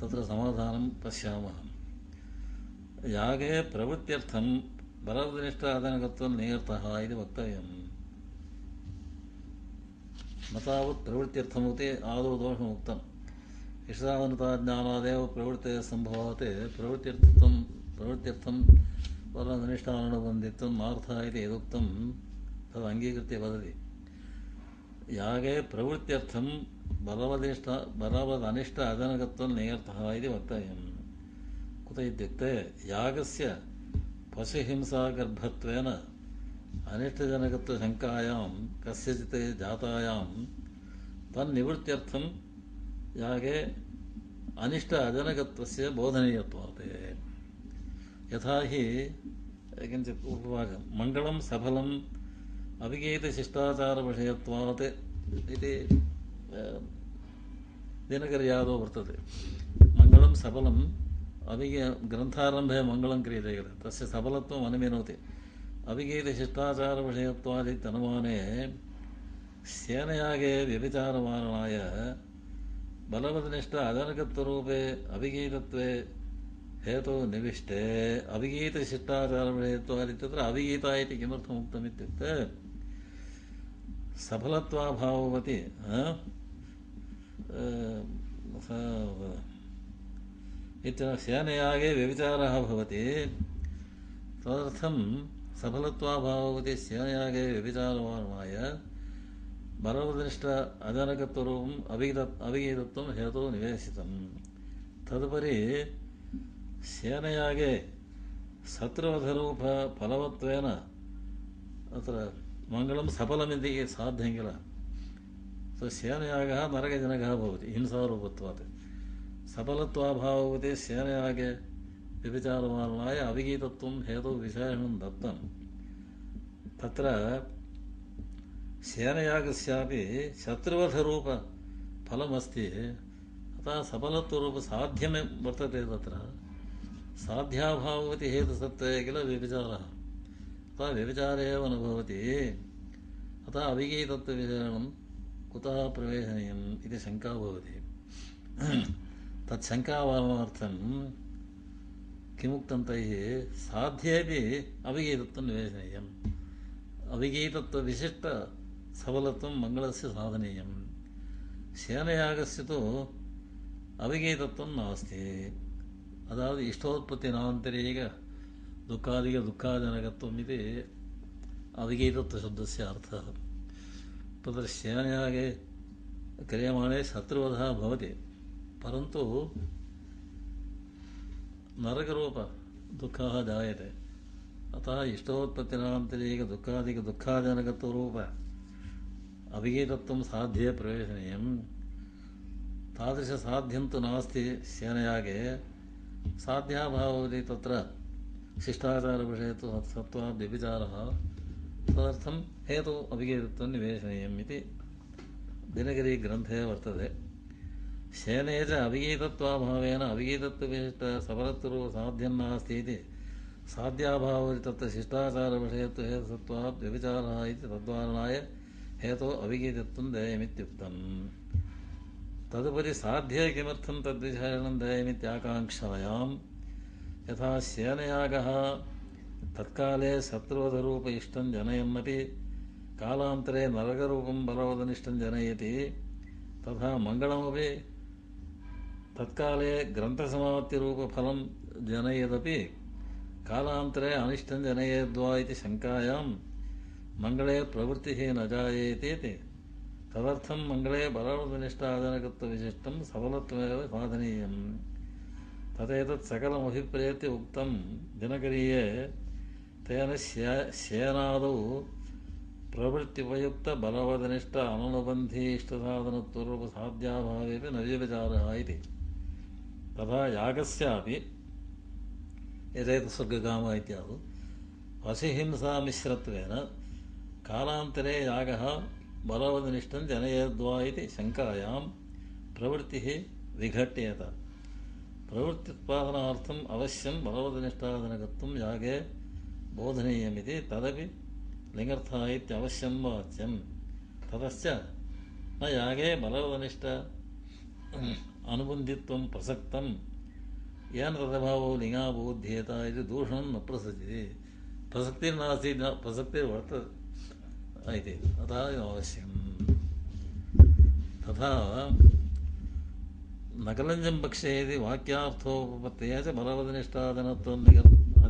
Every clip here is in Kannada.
तत्र समाधानं पश्यामः यागे प्रवृत्त्यर्थं बलवदनिष्ठादनकत्वं नियर्तः इति वक्तव्यम् न तावत् प्रवृत्त्यर्थमुक्ते आदौ दोषमुक्तम् इषदावनताज्ञानादेव प्रवृत्तेः सम्भवात् प्रवृत्त्यर्थं प्रवृत्त्यर्थं बलनिष्ठानुबन्धित्वम् मार्थः इति यदुक्तं तदङ्गीकृत्य वदति यागे प्रवृत्त्यर्थं बलवदिष्ट बलवदनिष्ट अदनगत्वं नियर्थः इति वक्तव्यं कुत इत्युक्ते यागस्य पशुहिंसागर्भत्वेन अनिष्टजनकत्वशङ्कायां कस्यचित् जातायां तन्निवृत्त्यर्थं यागे अनिष्ट अजनकत्वस्य बोधनीयत्वात् यथा हि किञ्चित् पूर्वभागं मङ्गलं सफलम् अभिगीतशिष्टाचारविषयत्वात् इति ದಿನಕರ ಯಾವುದೋ ಬರ್ತದೆ ಮಂಗಳಂ ಸಬಲಂ ಅವಿಗೆ ಗ್ರಂಥಾರಂಭೆ ಮಂಗಳಂ ಕ್ರಿಯತೆ ತಸ್ಯ ಸಬಲತ್ವ ಮನಮೇನೋತಿ ಅವಿಗೀತ ಶಿಷ್ಟಾಚಾರ ವಿಷಯತ್ವಾದಿ ತನುಮಾನೆ ಸೇನೆಯಾಗೆ ವ್ಯಭಿಚಾರಮಾರಣಾಯ ಬಲವದನಿಷ್ಠ ರೂಪೇ ಅವಿಗೀತತ್ವೇ ಹೇತು ನಿವಿಷ್ಟೆ ಅವಿಗೀತ ಶಿಷ್ಟಾಚಾರ ವಿಷಯತ್ವಾದಿ ತತ್ರ ಅವಿಗೀತ ಇತಿ ಕಿಮರ್ಥಮುಕ್ತಮಿತ್ಯುಕ್ತೆ ಸಫಲತ್ವಾಭಾವವತಿ ಹೆಚ್ಚಿನ ಸೇನೆಯಾಗೆ ವ್ಯಭಿಚಾರ ಭವತಿ ತದರ್ಥಂ ಸಫಲತ್ವಾಭಾವತಿ ಸೇನೆಯಾಗೆ ವ್ಯಭಿಚಾರವಾಯ ಬರವದನಿಷ್ಠ ಅಜನಕತ್ವರೂಪ ಅಭಿಗಿತ ಅಭಿಗೀತತ್ವ ಹೇತು ನಿವೇಶಿತ ತದುಪರಿ ಸೇನೆಯಾಗೆ ಸತ್ರವಧರೂಪ ಫಲವತ್ವೇನ ಅತ್ರ ಮಂಗಳಂ ಸಫಲಮಿತಿ ಸಾಧ್ಯಂಗಿಲ್ಲ ಶ್ಯಾನಗ ನರಕಜನಕಿಂಸಾರೂಪತಿ ಶ್ಯನಯ ವ್ಯಪಚಾರೀೀತೇಷಣ ಶೇನಯಾ ಶತ್ರುವಧ್ರೂಪಸ್ತಿ ಅಥವಾ ಸಫಲತ್ವ ಸಾಧ್ಯ ದತ್ತಂ ತತ್ರ ರೂಪ ರೂಪ ಫಲಮಸ್ತಿ ಸಬಲತ್ವ ಅನುಭವತಿ ಸಾಧ್ಯಾತಿ ಹೇತುಸತ್ವ ವ್ಯಚಾರ್ಯವಿಚಾರವಿಗೀತ कुतः प्रवेशनीयम् इति शङ्का भवति तत् शङ्काभावार्थं किमुक्तं तैः साध्येपि अविगीतत्वं निवेशनीयम् अविगीतत्वविशिष्टसबलत्वं मङ्गलस्य साधनीयं शयनयागस्य तु अविगीतत्वं नास्ति अदावद् इष्टोत्पत्तिनान्तरेक दुःखादिकदुःखाजनकत्वम् इति अविगीतत्वशब्दस्य अर्थः तत्र शयनयागे क्रियमाणे शत्रुवधः भवति परन्तु नरकरूपदुःखाः जायते अतः इष्टोत्पत्तिरान्तरिकदुःखादिकदुःखाजनकत्वरूप अभिहितत्वं साध्ये प्रवेशनीयं तादृशसाध्यं तु नास्ति शयनयागे साध्याभावः भवति तत्र शिष्टाचारविषये तु सत्त्वा व्यभिचारः तदर्थं हेतु अभिगेतत्वं निवेशनीयम् इति दिनगिरिग्रन्थे वर्तते शयने च अभिगीतत्वाभावेन अभिगीतत्वविशिष्टसफलत्वसाध्यं नास्ति इति साध्याभावरि तत्र शिष्टाचारविषयत्वहेतुसत्वात् व्यभिचारः इति तद्वारणाय हेतो अभिगीतत्वं देयमित्युक्तम् तदुपरि साध्ये किमर्थं तद्विचारणं देयमित्याकाङ्क्षायां यथा शयनयागः ತತ್ಕಾಲೇ ಸತ್ರೋಧರೂಪ ಇಷ್ಟಂ ಜನಯನ್ನಪಿ ಕಾಲಾಂತರೇ ನರಗರೂಪಂ ಬಲವದನಿಷ್ಟಂ ಜನಯತಿ ತಥಾ ಮಂಗಳಮಪಿ ತತ್ಕಾಲೇ ರೂಪ ಫಲಂ ಜನಯದಪಿ ಕಾಲಾಂತರೇ ಅನಿಷ್ಟಂ ಜನಯೇದ್ವಾ ಇತಿ ಶಂಕಾಯಾಂ ಮಂಗಳೇ ಪ್ರವೃತ್ತಿಹಿ ನ ಜಾಯೇತೇತಿ ತದರ್ಥಂ ಮಂಗಳೇ ಬಲವದನಿಷ್ಟಾಜನಕತ್ವವಿಶಿಷ್ಟಂ ಸಬಲತ್ವೇವ ಸಾಧನೀಯಂ ತಥೇತತ್ ಸಕಲಮಭಿಪ್ರೇತ್ಯ ಉಕ್ತಂ ದಿನಕರೀಯೇ ತನ ಶ್ಯೇನಾದೌ ಪ್ರವೃತ್ತುಪುಕ್ತವದಿಷ್ಠನ ಇಷ್ಟನೂ ಸಾಧ್ಯಾಭಾವ ನೇಪಚಾರಸ್ಗಿಕಮ ಇದು ಜನಯದ್ವಾ ಬಲವದಿಷ್ಠ ಶಂಕಾ ಪ್ರವೃತ್ತಿ ವಿಘಟ್ಯೇತ ಪ್ರವೃತ್ತುತ್ಪಾದ್ಯ ಬಲವದಿಷ್ಠಾಕ ಯಾಗೇ बोधनीयमिति तदपि लिङ्गर्था इत्यवश्यं वाच्यं ततश्च न यागे बलवनिष्ठ अनुबन्धित्वं प्रसक्तं येन तदभावो लिङ्गाबोध्येत इति दूषणं न प्रसजति प्रसक्तिर्नासीत् न प्रसक्तिर्वर्त इति तथा अवश्यं तथा नकलञ्जं पक्षे इति वाक्यार्थोपपत्तये च बलवदनिष्ठादनत्वं निगर्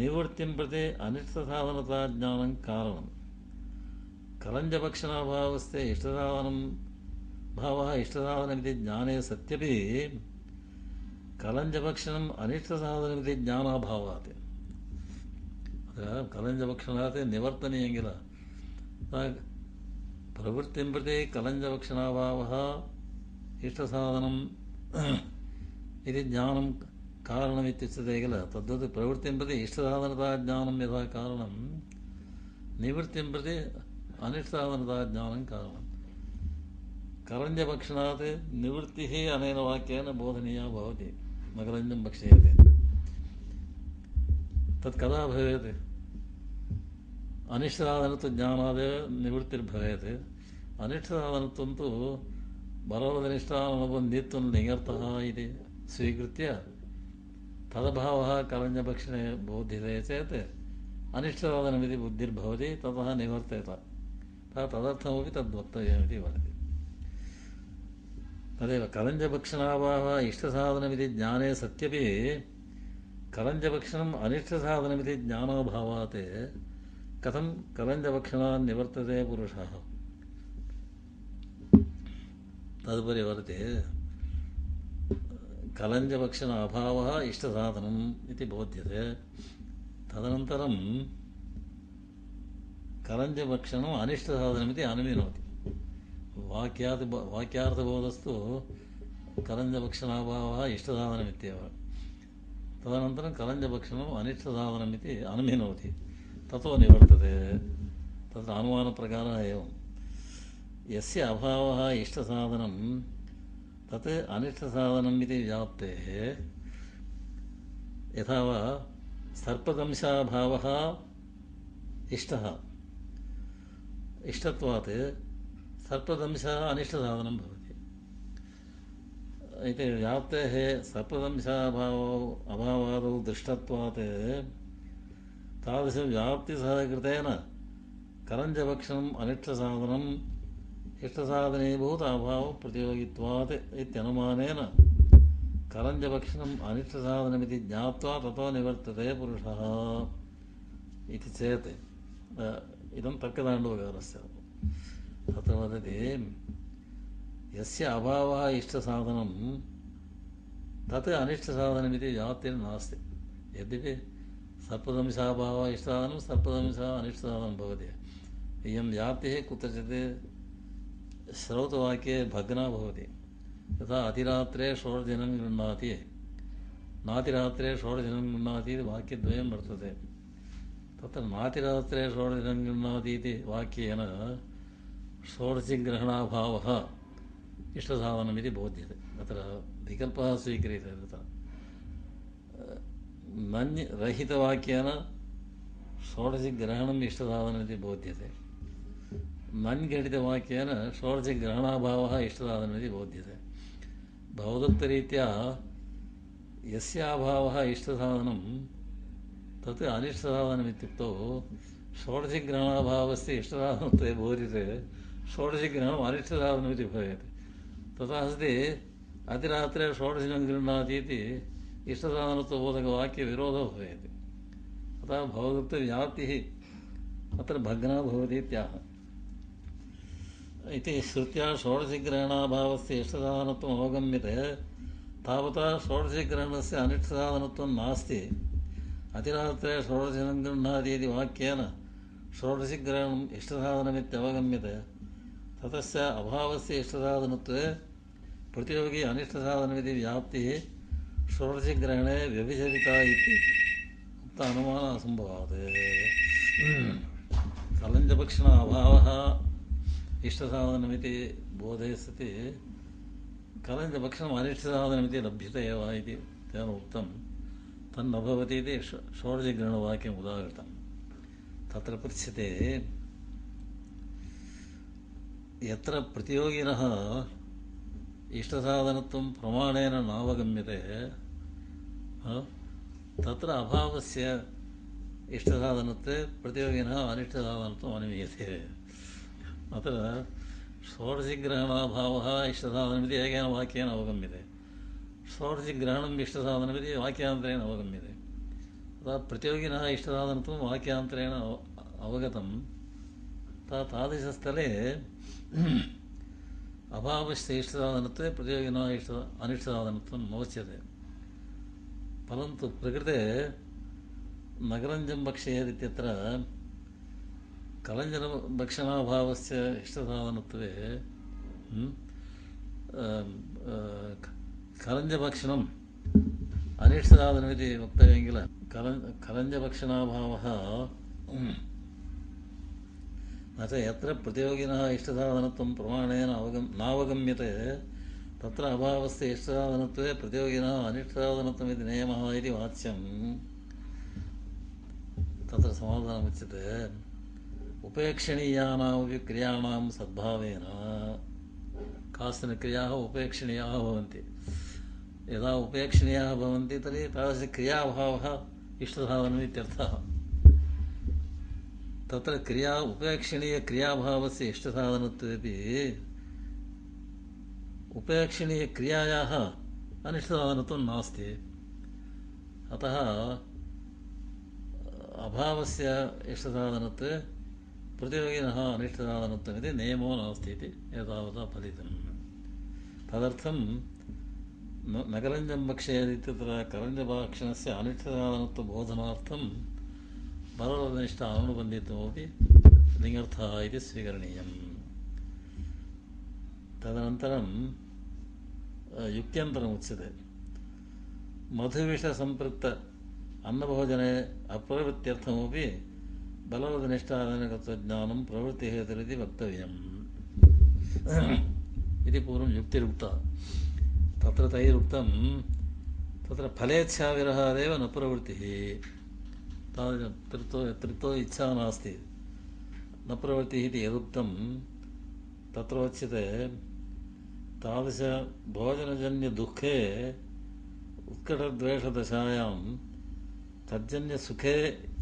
നിവൃത്തിം പ്രതി അനിഷ്ടസാധനതാ ജ്ഞാനം കാരണം കലഞ്ചഭക്ഷണാഭാവസ്ഥ ഇഷ്ടസാധനം ഭാവ ഇഷ്ടസാധനമിതി ജ്ഞാനേ സത്യപി കലഞ്ചഭക്ഷണം അനിഷ്ടസാധനമിതി ജ്ഞാനാഭാവാത് ಕಲಂಜಭಕ್ಷಣಾತ್ ನಿವರ್ತನೀಯಂಗಿಲ್ಲ ಪ್ರವೃತ್ತಿಂ ಪ್ರತಿ ಕಲಂಜಭಕ್ಷಣಾಭಾವ ಇಷ್ಟಸಾಧನಂ ಇದು ಜ್ಞಾನಂ ಪ್ರವೃತ್ತಿ ನಿವೃತ್ತಿ ನಿವೃತ್ತಿ ಜ್ಞಾನಂ ಅನೇನ ವಾಕ್ಯನ ಬೋಧನೀಯ ಕಾರಣಿತ್ಯುಚ್ಯತೆ ತವೃತ್ತಷ್ಟಸನತಾರಣಕ್ಷ ನಿವೃತ್ತೀಯರ ತತ್ಕೃತ್ತನಿಷ್ಟ ಇದೆ ಸ್ವೀಕೃತ್ಯ ತದ್ಭಾವ ಕರಂಜಕ್ಷಣೇ ಬೋಧ್ಯತೆ ಚೇತಾಧನ ಬುಧಿರ್ಭವತಿ ತರ್ತೇತ ಕರಂಜಕ್ಷಣಾ ಇಷ್ಟಸಾಧನೇ ಸತ್ಯಂಜಕ್ಷಣ ಅನಿಷ್ಟ ಸಾಧನಭಾತ್ ಕಂ ಕರಂಜಕ್ಷಣಾ ನಿವರ್ತೆಯ ಪುರುಷ ತದಪರಿ ವರ್ತಿ ಕಲಂಜಕ್ಷಣ ಅಭಾವ ಇಷ್ಟಸನ ಬೋಧ್ಯತೆ ತದನಂತರ ಕರಂಜಕ್ಷಣಾಧನೋತಿಬೋಧಸ್ತು ಕರಂಜಕ್ಷಣ ಇಷ್ಟಸನಿತ್ಯ ತದಂತರ ಕರಂಜಕ್ಷಣ ಅನಿಷ್ಟಧನ ಅನುಮೀನೋತಿ ತೋ ನಿವರ್ತತೆ ಅನುಮಾನ ಪ್ರಕಾರ ಇಷ್ಟ ಸಾಧನಂ ತತ್ ಅನಿಷ್ಟಧನೇ ಯಥವಾ ಸರ್ಪದಂಶಾಭಾವ ಇಷ್ಟ ಸರ್ಪದಂಶ ಅನಿಷ್ಟ ಸಾಧನೆ ವ್ಯಾಪ್ ಸರ್ಪದಂಶ ಅಭಾವದೃಷ್ಟ ತಪ್ತಿ ಸಹತೆ ಅನಿಷ್ಟ ಅನಿಷ್ಟಧನ इष्टसाधनीभूत अभावप्रतियोगित्वात् इत्यनुमानेन करञ्जभक्षणम् अनिष्टसाधनमिति ज्ञात्वा ततो निवर्तते पुरुषः इति चेत् इदं तर्कदाण्डोपकारस्य तत्र वदति यस्य अभावः इष्टसाधनं तत् अनिष्टसाधनमिति जातिर् नास्ति यद्यपि सर्पदंशाभावः इष्टसाधनं सर्पदंशः अनिष्टसाधनं भवति इयं जातिः कुत्रचित् ಶ್ರೌತವಾಕ್ಯ ಭಗ್ನ ಭವತಿ ತಥಾ ಅತಿರಾತ್ರೆ ಷೋಡ ದಿನ ಗೃಹಾತಿ ನಾತಿರಾತ್ರೆ ಷೋಡ ದಿನ ಗೃಹಾತಿ ಇದು ವಾಕ್ಯದ್ವಯ ಬರ್ತದೆ ತತ್ರ ನಾತಿರಾತ್ರೆ ಷೋಡ ದಿನ ಗೃಹಾತಿ ಇದೆ ವಾಕ್ಯನ ಷೋಡಸಿ ಗ್ರಹಣಾಭಾವ ಇಷ್ಟ ಸಾವನ ಬೋಧ್ಯತೆ ಅತ್ರ ವಿಕಲ್ಪ ಸ್ವೀಕರಿತೆ ನನ್ಯ ರಹಿತವಾಕ್ಯನ ಷೋಡಸಿ ಗ್ರಹಣ ಇಷ್ಟ ಸಾವನ ಇದೆ ಬೋಧ್ಯತೆ ಮನ್ಗೆಡಿತವಾಕ್ಯನ ಷೋಡಶಗ್ರಹಣಾಭಾವ ಇಷ್ಟದಾದನಿತಿ ಬೋಧ್ಯತೆ ಭೌದತ್ತರೀತ್ಯ ಯಸ್ಯಾಭಾವः ಇಷ್ಟಸಾಧनं तत् अनिष्टसाधनमित्युक्तौ षोडशग्रहणाभावस्य इष्टसाधनत्वे बोधिते षोडशग्रहणम् अनिष्टसाधनमिति भवेत् तथा अस्ति अतिरात्रे षोडशनं गृह्णाति इति इष्टसाधनत्वबोधकवाक्यविरोधो भवेत् अतः भवदत्तव्याप्तिः अत्र भग्ना भवति इत्याह इति श्रुत्या षोडशग्रहणाभावस्य इष्टसाधनत्वम् अवगम्यते तावता षोडशग्रहणस्य अनिष्टसाधनत्वं नास्ति अतिरात्रे गृह्णाति इति वाक्येन षोडशग्रहणम् इष्टसाधनमित्यवगम्यते ततस्य अभावस्य इष्टसाधनत्वे प्रतियोगी अनिष्टसाधनमिति व्याप्तिः षोडशग्रहणे व्यभिचरिता इति उक्त अनुमानः असम्भवात् कलञ्जपक्षिण अभावः इष्टसाधनमिति बोधे सति कदाचित् भक्षणम् अनिष्टसाधनमिति लभ्यत एव इति तेन उक्तं तन्न भवति इति षोडशग्रहणवाक्यम् उदाहृतं तत्र पृच्छ्यते यत्र प्रतियोगिनः इष्टसाधनत्वं प्रमाणेन नावगम्यते तत्र अभावस्य इष्टसाधनत्वे प्रतियोगिनः अनिष्टसाधनत्वम् अनिमीयते ಅದರ ಸೌರ್ಜ್ಯ ಗ್ರಾಣ ಭಾವಾ ಇಷ್ಟ ಸಾಧನವ ರೀತಿಯೇ ವಾಕ್ಯಾಂತರ ಏನ ಆಗೊಂದಿದೆ ಸೌರ್ಜ್ಯ ಗ್ರಾಣಂ ಇಷ್ಟ ಸಾಧನವ ರೀತಿಯೇ ವಾಕ್ಯಾಂತರ ಏನ ಆಗೊಂದಿದೆ ಅದಾ ಪ್ರತಿಯೋಗಿನಾ ಇಷ್ಟ ಸಾಧನಂತೂ ವಾಕ್ಯಾಂತರ ಏನ ಅವಗತಂ ತಾ ತಾದಶಸ್ಥಲೇ ಅಬಾಭವ ಇಷ್ಟ ಸಾಧನತೆ ಪ್ರತಿಯೋಗಿನಾ ಇಷ್ಟ ಅನಿಷ್ಟ ಸಾಧನಂತೂ ಮೋಚಿದೆ ಪರಂತು ಪ್ರಕೃತೆ ನಗರಂ ಜಂಬಕ್ಷೆಯ ರೀತಿತ್ರ ಕಲಜರ ಭಕ್ಷಣಾಭಾವಸ್ ಎಷ್ಟು ಅನ್ನತ್ತದೆ ಕಲಂಜ ಭಕ್ಷಣಂ ಅನಿಷ್ಟ ಸಾಧನಿ ವಕ್ತವ್ಯ ಕಲ ಕಲಂಜ ಭಕ್ಷಣಾಭಾವ ಅಥವಾ ಯತ್ರ ಪ್ರತಿಯೋಗಿ ಇಷ್ಟ ಸಾಧನತ್ವ ಪ್ರಮಾಣ ನಾವಗಮ್ಯತೆ ತತ್ರ ಅಭಾವಸ್ಥೆ ಇಷ್ಟ ಸಾಧನತ್ವ ಪ್ರತಿಯೋಗಿ ಅನಿಷ್ಟ ಸಾಧನತ್ವ ನಿಯಮ ಇದೆ ವಾಚ್ಯ ತತ್ರ ಸಮಾಧಾನ ಮುಚ್ಚತೆ उपेक्षणीयानामपि क्रियाणां सद्भावेन काश्चन क्रियाः उपेक्षणीयाः भवन्ति यदा उपेक्षणीयाः भवन्ति तर्हि क्रियाभावः इष्टधावनम् इत्यर्थः तत्र क्रिया उपेक्षणीयक्रियाभावस्य इष्टसाधनत्वेपि उपेक्षणीयक्रियायाः अनिष्टसाधनत्वं नास्ति अतः अभावस्य इष्टसाधनत्वे प्रतियोगिनः अनिष्टदानत्वमिति नियमो नास्ति इति एतावता फलितं तदर्थं नगरञ्जं भक्षेदित्यत्र करञ्जभाक्षणस्य अनिष्टदानत्वबोधनार्थं बलवनिष्ठ अनुबन्धित्वमपि लिङ्गर्थः इति स्वीकरणीयम् तदनन्तरं युक्त्यन्तरमुच्यते मधुविषसम्पृक्त अन्नभोजने अप्रवृत्त्यर्थमपि ಜ್ಞಾನಂ ತತ್ರ ಬಲರದೇಷ್ಠ ಪ್ರವೃತ್ತ ಯುಕ್ತಿಕ್ತರು ಫಲೇಚ್ಛಾಹದೇ ನ ಪ್ರವೃತ್ತೃಪ್ತ ಇಚ್ಛಾ ನ ಪ್ರವೃತ್ತಿ ಯದುಕ್ತ ತೋರಿಸ ತಾಭೋಜನಜನ್ಯದೇ ಉತ್ಕಟದ್ವೇಷದಶಾಂ तर्जन्य सुखे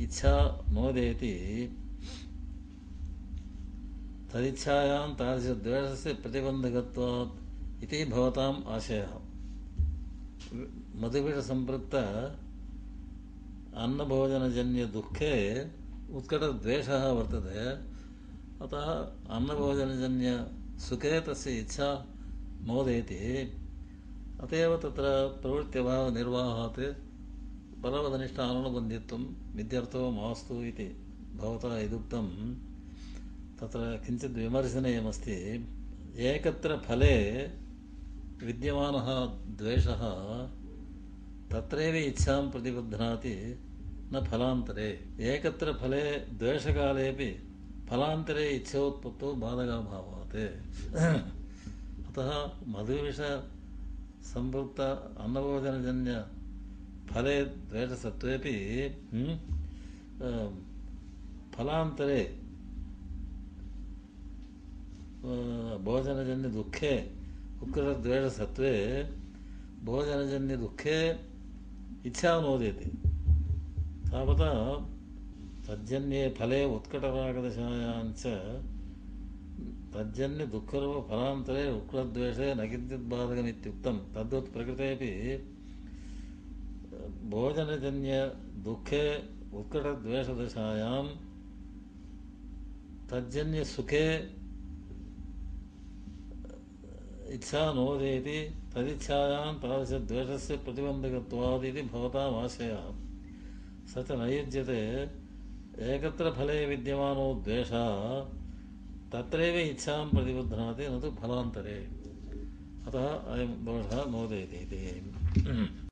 इच्छा मोदयति तदिच्छायां तादृश द्वेषस्य प्रतिबन्धकत्वात् इति भवताम् आशयः मधुविषसम्पृक्त अन्नभोजनजन्यदुःखे उत्कटद्वेषः वर्तते अतः अन्नभोजनजन्यसुखे तस्य इच्छा मोदयति अत एव तत्र प्रवृत्त्यभावनिर्वाहात् परवदनिष्ठानुबन्धित्वं विद्यर्थो मास्तु इति भवता यदुक्तं तत्र किञ्चित् विमर्शनीयमस्ति एकत्र फले विद्यमानः द्वेषः तत्रैव इच्छां प्रतिबध्नाति न फलान्तरे एकत्र फले द्वेषकालेपि ఫలాంతరే ఇచ్చోత్పత్తు బాధగా భావాత్ అత మధువిష సంపృక్త అన్నభోజనజన్య ಫಲೆ ದ್ವೇಷ ಸತ್ವೇ ಫಲಾಂತರೇ ಭೋಜನಜನ್ಯ ದುಃಖೆ ಉಕ್ರ ದ್ವೇಷ ಸತ್ವೇ ಭೋಜನಜನ್ಯ ದುಃಖೆ ಇಚ್ಛಾ ನೋದೇತಿ ತಾವತ ತಜ್ಜನ್ಯ ಫಲೇ ಉತ್ಕಟವಾಗದ ಶಾಯಾಂಚ ತಜ್ಜನ್ಯ ದುಃಖರೂಪ ಫಲಾಂತರೇ ಉಕ್ರದ್ವೇಷೇ ನಗಿದ್ಯುತ್ಪಾದಕ ನಿತ್ಯುಕ್ತ ತದ್ವತ್ ಪ್ರಕೃತಿ ಅಲ್ಲಿ भोजनजन्य दुखे उत्कट द्वेष दशायां उत्कटद्वेषदशायां सुखे इच्छा नोदेति तदिच्छायां तादृश तादृशद्वेषस्य प्रतिबन्धकत्वादिति आशयः स च न युज्यते एकत्र फले विद्यमानो द्वेषः तत्रैव इच्छां प्रतिबध्नाति न तु फलान्तरे अतः अयं दोषः नोदेति इति